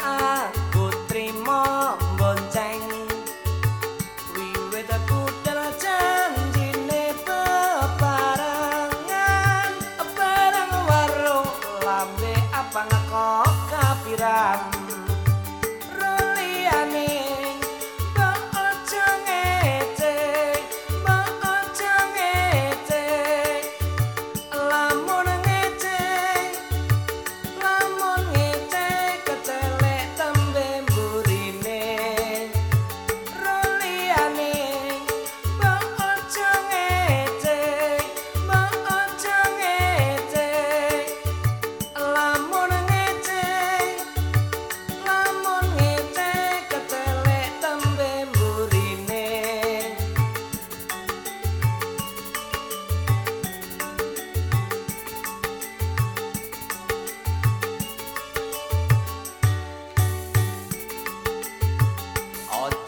aku trimo bonceng. Wiwit budal janjine bebarengan bareng warung lambe apa kok kapiran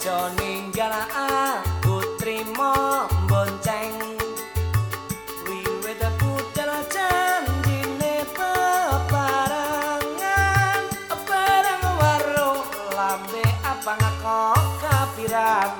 aja ninggal aku trimo bonceng. Wiwit budal janjine bebarengan bareng warung lambe apa kok kapiran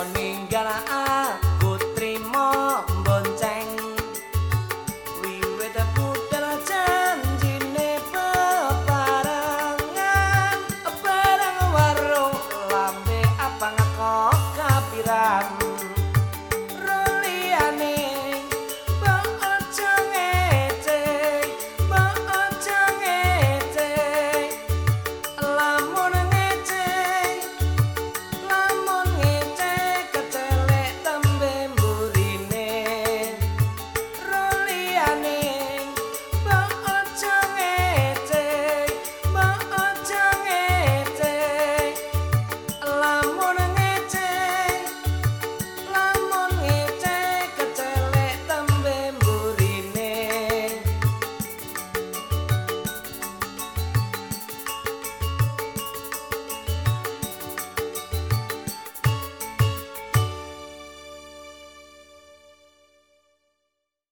I'm gonna.